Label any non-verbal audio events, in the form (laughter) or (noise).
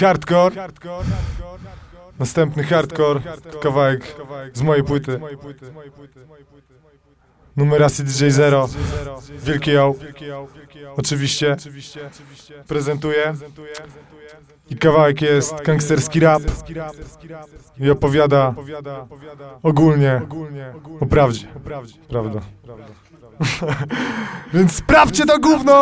Hardcore. Następny hardcore. Kawałek z mojej płyty. Numeracji DJ Zero. Wielki ją. Oczywiście. Prezentuje. I kawałek jest gangsterski rap. I opowiada ogólnie o prawdzie. Prawda. (laughs) Więc sprawdźcie to gówno!